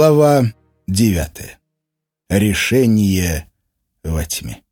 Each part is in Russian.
Глава девятая. Решение во тьме.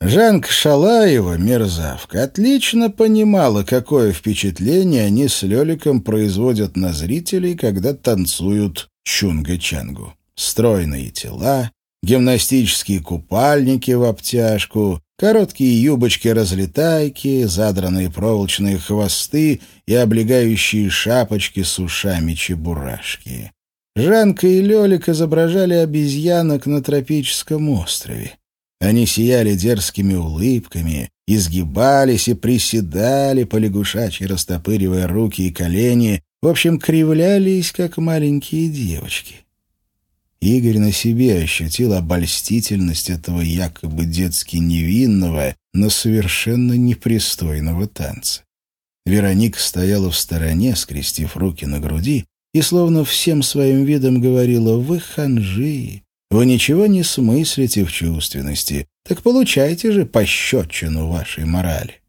Жанка Шалаева, мерзавка, отлично понимала, какое впечатление они с Леликом производят на зрителей, когда танцуют чунга-чангу. Стройные тела, гимнастические купальники в обтяжку, короткие юбочки-разлетайки, задранные проволочные хвосты и облегающие шапочки с ушами-чебурашки. Жанка и Лёлик изображали обезьянок на тропическом острове. Они сияли дерзкими улыбками, изгибались и приседали, полягушачьи растопыривая руки и колени, в общем, кривлялись, как маленькие девочки. Игорь на себе ощутил обольстительность этого якобы детски невинного, но совершенно непристойного танца. Вероника стояла в стороне, скрестив руки на груди, и словно всем своим видом говорила «Вы ханжи, вы ничего не смыслите в чувственности, так получайте же пощечину вашей морали».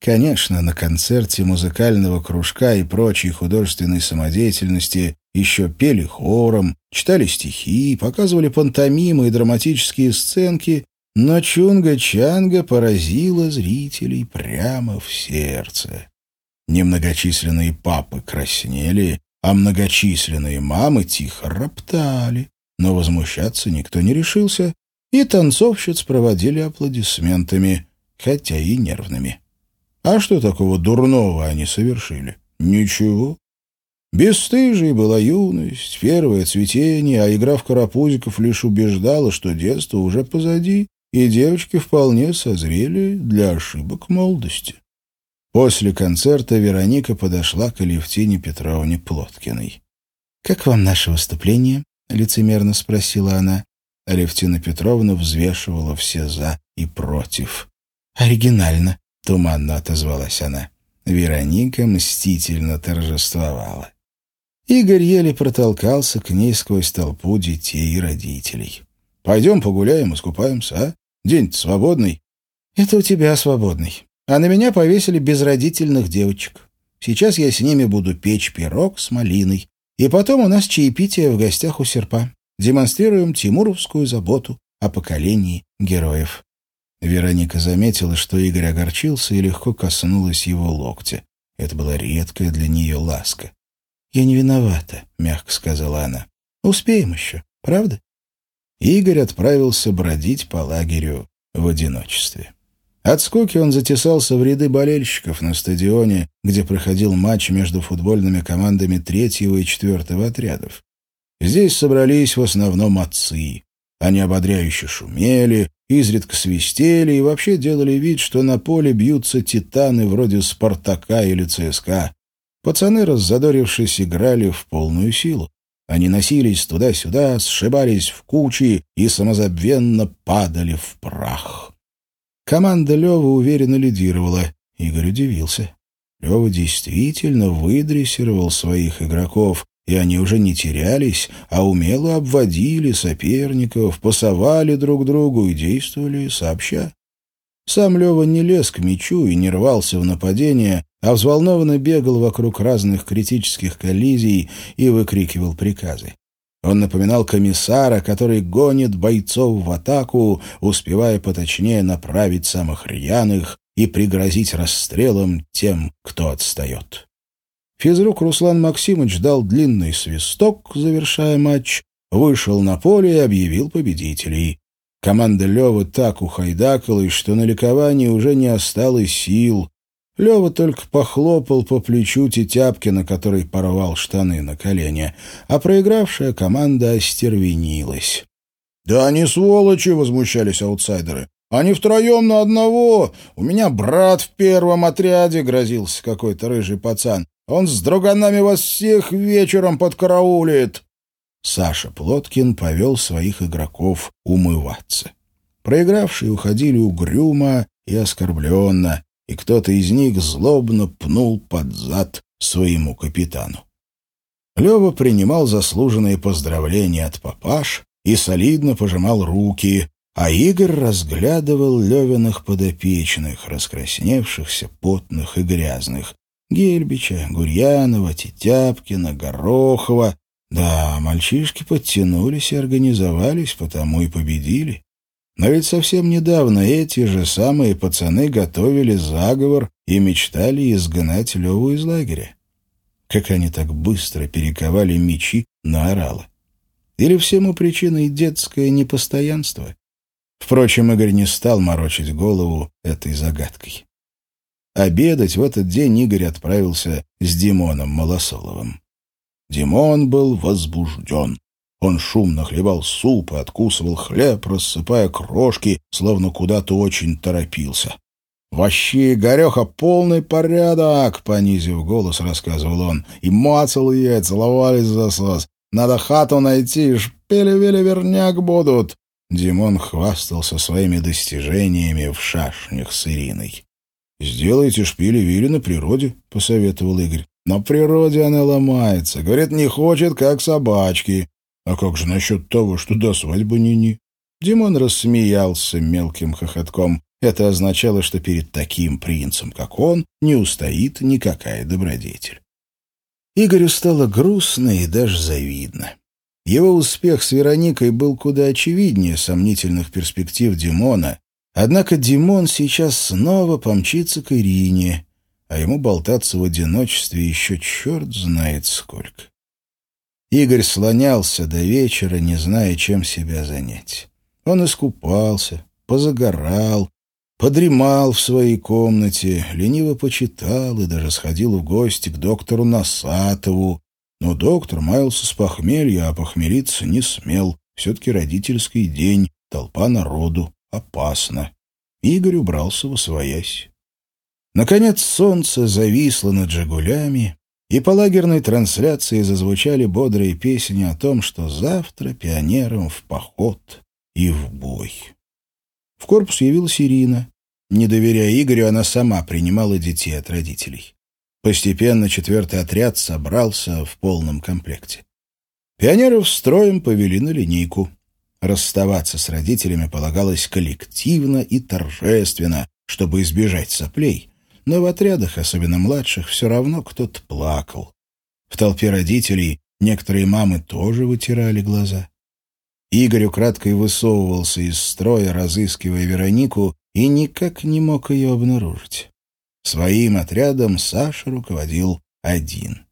Конечно, на концерте музыкального кружка и прочей художественной самодеятельности еще пели хором, читали стихи, показывали пантомимы и драматические сценки, но Чунга-Чанга поразила зрителей прямо в сердце. Немногочисленные папы краснели, а многочисленные мамы тихо роптали, но возмущаться никто не решился, и танцовщиц проводили аплодисментами, хотя и нервными. А что такого дурного они совершили? Ничего. Бесстыжей была юность, первое цветение, а игра в карапузиков лишь убеждала, что детство уже позади, и девочки вполне созрели для ошибок молодости. После концерта Вероника подошла к Алевтине Петровне Плоткиной. «Как вам наше выступление?» — лицемерно спросила она. Алевтина Петровна взвешивала все «за» и «против». «Оригинально», — туманно отозвалась она. Вероника мстительно торжествовала. Игорь еле протолкался к ней сквозь толпу детей и родителей. «Пойдем погуляем, искупаемся, а? День-то свободный». «Это у тебя свободный а на меня повесили безродительных девочек. Сейчас я с ними буду печь пирог с малиной. И потом у нас чаепитие в гостях у серпа. Демонстрируем тимуровскую заботу о поколении героев». Вероника заметила, что Игорь огорчился и легко коснулась его локтя. Это была редкая для нее ласка. «Я не виновата», — мягко сказала она. «Успеем еще, правда?» Игорь отправился бродить по лагерю в одиночестве. От скуки он затесался в ряды болельщиков на стадионе, где проходил матч между футбольными командами третьего и четвертого отрядов. Здесь собрались в основном отцы. Они ободряюще шумели, изредка свистели и вообще делали вид, что на поле бьются титаны вроде «Спартака» или «ЦСКА». Пацаны, раззадорившись, играли в полную силу. Они носились туда-сюда, сшибались в кучи и самозабвенно падали в прах. Команда Лева уверенно лидировала. Игорь удивился. Лева действительно выдрессировал своих игроков, и они уже не терялись, а умело обводили соперников, пасовали друг другу и действовали сообща. Сам Лева не лез к мячу и не рвался в нападение, а взволнованно бегал вокруг разных критических коллизий и выкрикивал приказы. Он напоминал комиссара, который гонит бойцов в атаку, успевая поточнее направить самых рьяных и пригрозить расстрелом тем, кто отстает. Физрук Руслан Максимович дал длинный свисток, завершая матч, вышел на поле и объявил победителей. Команда Левы так ухайдакалась, что на ликовании уже не осталось сил, Лева только похлопал по плечу Тетяпкина, который порвал штаны на колени, а проигравшая команда остервенилась. «Да они сволочи!» — возмущались аутсайдеры. «Они втроем на одного! У меня брат в первом отряде!» — грозился какой-то рыжий пацан. «Он с друганами вас всех вечером подкараулит!» Саша Плоткин повел своих игроков умываться. Проигравшие уходили угрюмо и оскорбленно и кто-то из них злобно пнул под зад своему капитану. Лева принимал заслуженные поздравления от папаш и солидно пожимал руки, а Игорь разглядывал Левиных подопечных, раскрасневшихся, потных и грязных, Гельбича, Гурьянова, Тетяпкина, Горохова, Да, мальчишки подтянулись и организовались, потому и победили. Но ведь совсем недавно эти же самые пацаны готовили заговор и мечтали изгнать Леву из лагеря. Как они так быстро перековали мечи на орала. Или всему причиной детское непостоянство? Впрочем, Игорь не стал морочить голову этой загадкой. Обедать в этот день Игорь отправился с Димоном Малосоловым. Димон был возбужден. Он шумно хлебал суп и откусывал хлеб, рассыпая крошки, словно куда-то очень торопился. «Вообще, Игореха, полный порядок!» — понизив голос, рассказывал он. «И мацалые целовались за сос. Надо хату найти, шпили-вили верняк будут!» Димон хвастался своими достижениями в шашнях с Ириной. «Сделайте шпили-вили на природе», — посоветовал Игорь. На природе она ломается. Говорит, не хочет, как собачки. А как же насчет того, что до свадьбы ни-ни? Димон рассмеялся мелким хохотком. Это означало, что перед таким принцем, как он, не устоит никакая добродетель. Игорю стало грустно и даже завидно. Его успех с Вероникой был куда очевиднее сомнительных перспектив Димона, однако Димон сейчас снова помчится к Ирине, а ему болтаться в одиночестве еще черт знает сколько. Игорь слонялся до вечера, не зная, чем себя занять. Он искупался, позагорал, подремал в своей комнате, лениво почитал и даже сходил в гости к доктору Насатову. Но доктор маялся с похмелья, а похмелиться не смел. Все-таки родительский день, толпа народу, опасно. Игорь убрался во своясь. Наконец солнце зависло над «Жигулями», и по лагерной трансляции зазвучали бодрые песни о том, что завтра пионерам в поход и в бой. В корпус явилась Ирина. Не доверяя Игорю, она сама принимала детей от родителей. Постепенно четвертый отряд собрался в полном комплекте. Пионеров строем повели на линейку. Расставаться с родителями полагалось коллективно и торжественно, чтобы избежать соплей — но в отрядах, особенно младших, все равно кто-то плакал. В толпе родителей некоторые мамы тоже вытирали глаза. Игорь украдкой высовывался из строя, разыскивая Веронику, и никак не мог ее обнаружить. Своим отрядом Саша руководил один.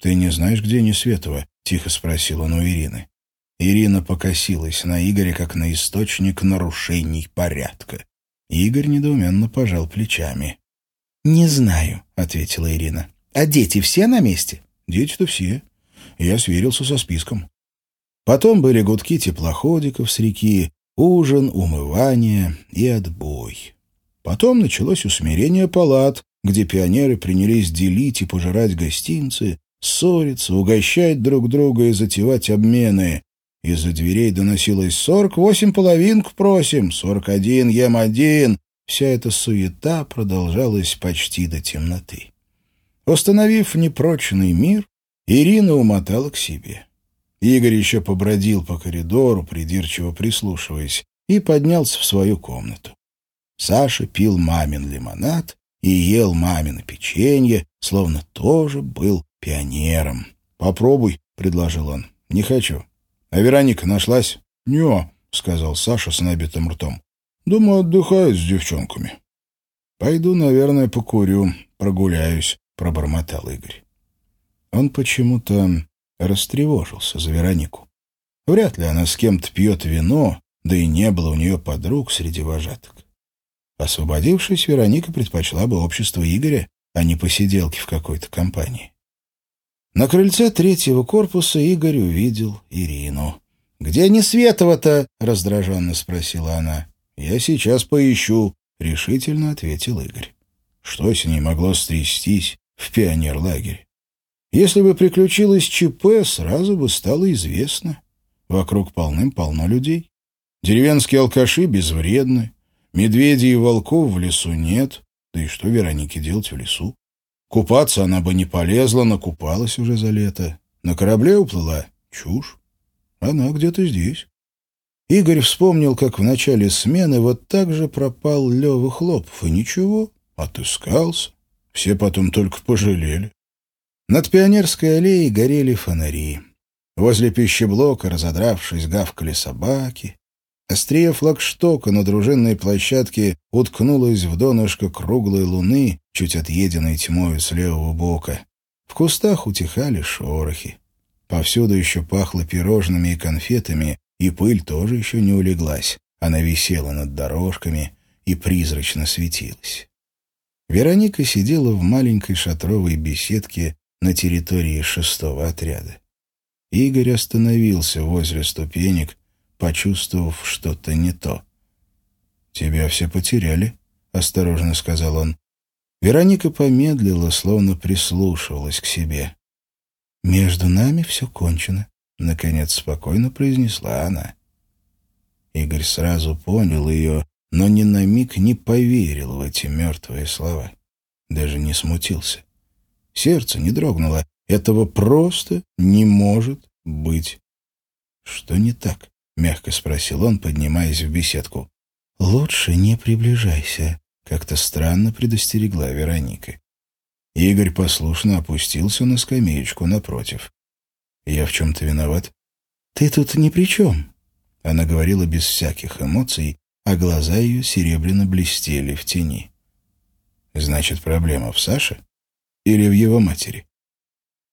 «Ты не знаешь, где Несветова?» — тихо спросил он у Ирины. Ирина покосилась на Игоря, как на источник нарушений порядка. Игорь недоуменно пожал плечами. «Не знаю», — ответила Ирина. «А дети все на месте?» «Дети-то все». Я сверился со списком. Потом были гудки теплоходиков с реки, ужин, умывание и отбой. Потом началось усмирение палат, где пионеры принялись делить и пожирать гостинцы, ссориться, угощать друг друга и затевать обмены. Из-за дверей доносилось «Сорок восемь половинку просим», «Сорок один ем один», Вся эта суета продолжалась почти до темноты. Установив непрочный мир, Ирина умотала к себе. Игорь еще побродил по коридору, придирчиво прислушиваясь, и поднялся в свою комнату. Саша пил мамин лимонад и ел мамино печенье, словно тоже был пионером. «Попробуй», — предложил он. «Не хочу». «А Вероника нашлась?» «Не», — сказал Саша с набитым ртом. Думаю, отдыхает с девчонками. Пойду, наверное, покурю, прогуляюсь, пробормотал Игорь. Он почему-то растревожился за Веронику. Вряд ли она с кем-то пьет вино, да и не было у нее подруг среди вожаток. Освободившись, Вероника предпочла бы общество Игоря, а не посиделки в какой-то компании. На крыльце третьего корпуса Игорь увидел Ирину. «Где Несветова-то?» — раздраженно спросила она. «Я сейчас поищу», — решительно ответил Игорь. Что с ней могло стрястись в пионерлагере? Если бы приключилось ЧП, сразу бы стало известно. Вокруг полным-полно людей. Деревенские алкаши безвредны. Медведей и волков в лесу нет. Да и что Веронике делать в лесу? Купаться она бы не полезла, накупалась уже за лето. На корабле уплыла — чушь. Она где-то здесь. Игорь вспомнил, как в начале смены вот так же пропал Лёва Хлопов, и ничего, отыскался. Все потом только пожалели. Над Пионерской аллеей горели фонари. Возле пищеблока, разодравшись, гавкали собаки. Острие флагштока на дружинной площадке уткнулось в донышко круглой луны, чуть отъеденной тьмою с левого бока. В кустах утихали шорохи. Повсюду еще пахло пирожными и конфетами, и пыль тоже еще не улеглась. Она висела над дорожками и призрачно светилась. Вероника сидела в маленькой шатровой беседке на территории шестого отряда. Игорь остановился возле ступенек, почувствовав что-то не то. «Тебя все потеряли», — осторожно сказал он. Вероника помедлила, словно прислушивалась к себе. «Между нами все кончено», — наконец спокойно произнесла она. Игорь сразу понял ее, но ни на миг не поверил в эти мертвые слова. Даже не смутился. Сердце не дрогнуло. Этого просто не может быть. «Что не так?» — мягко спросил он, поднимаясь в беседку. «Лучше не приближайся», — как-то странно предостерегла Вероника. Игорь послушно опустился на скамеечку напротив. «Я в чем-то виноват?» «Ты тут ни при чем». Она говорила без всяких эмоций, а глаза ее серебряно блестели в тени. «Значит, проблема в Саше? Или в его матери?»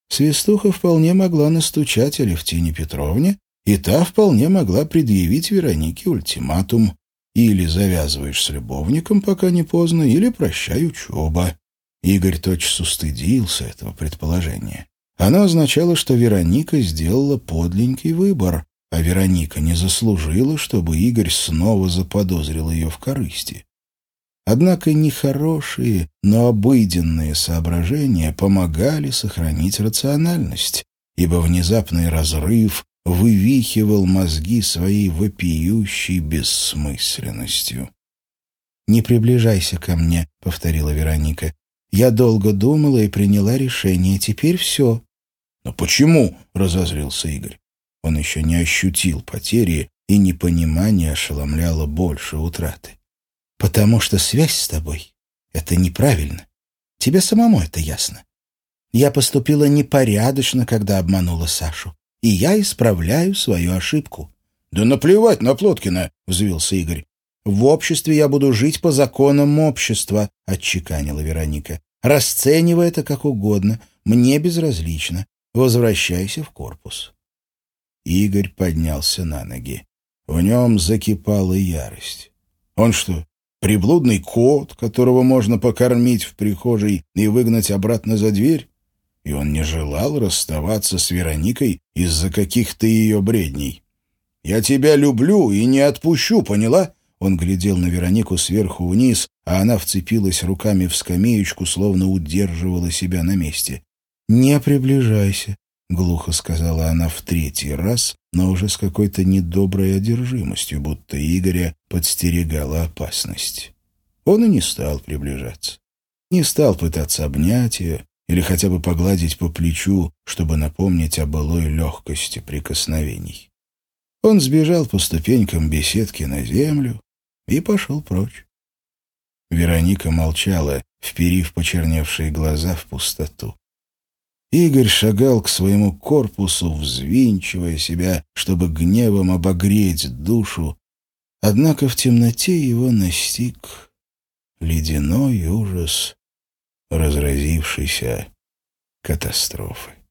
Свистуха вполне могла настучать Алевтине Петровне, и та вполне могла предъявить Веронике ультиматум. Или завязываешь с любовником, пока не поздно, или прощай учеба. Игорь тотчас устыдился этого предположения. Оно означало, что Вероника сделала подленький выбор, а Вероника не заслужила, чтобы Игорь снова заподозрил ее в корысти. Однако нехорошие, но обыденные соображения помогали сохранить рациональность, ибо внезапный разрыв вывихивал мозги своей вопиющей бессмысленностью. «Не приближайся ко мне», — повторила Вероника. «Я долго думала и приняла решение. Теперь все». «Но почему?» — разозлился Игорь. Он еще не ощутил потери, и непонимание ошеломляло больше утраты. «Потому что связь с тобой — это неправильно. Тебе самому это ясно. Я поступила непорядочно, когда обманула Сашу и я исправляю свою ошибку». «Да наплевать на Плоткина!» — взвился Игорь. «В обществе я буду жить по законам общества», — отчеканила Вероника. «Расценивай это как угодно. Мне безразлично. Возвращайся в корпус». Игорь поднялся на ноги. В нем закипала ярость. Он что, приблудный кот, которого можно покормить в прихожей и выгнать обратно за дверь? и он не желал расставаться с Вероникой из-за каких-то ее бредней. «Я тебя люблю и не отпущу, поняла?» Он глядел на Веронику сверху вниз, а она вцепилась руками в скамеечку, словно удерживала себя на месте. «Не приближайся», — глухо сказала она в третий раз, но уже с какой-то недоброй одержимостью, будто Игоря подстерегала опасность. Он и не стал приближаться. Не стал пытаться обнять ее, или хотя бы погладить по плечу, чтобы напомнить о былой легкости прикосновений. Он сбежал по ступенькам беседки на землю и пошел прочь. Вероника молчала, вперив почерневшие глаза в пустоту. Игорь шагал к своему корпусу, взвинчивая себя, чтобы гневом обогреть душу, однако в темноте его настиг ледяной ужас разразившейся катастрофы.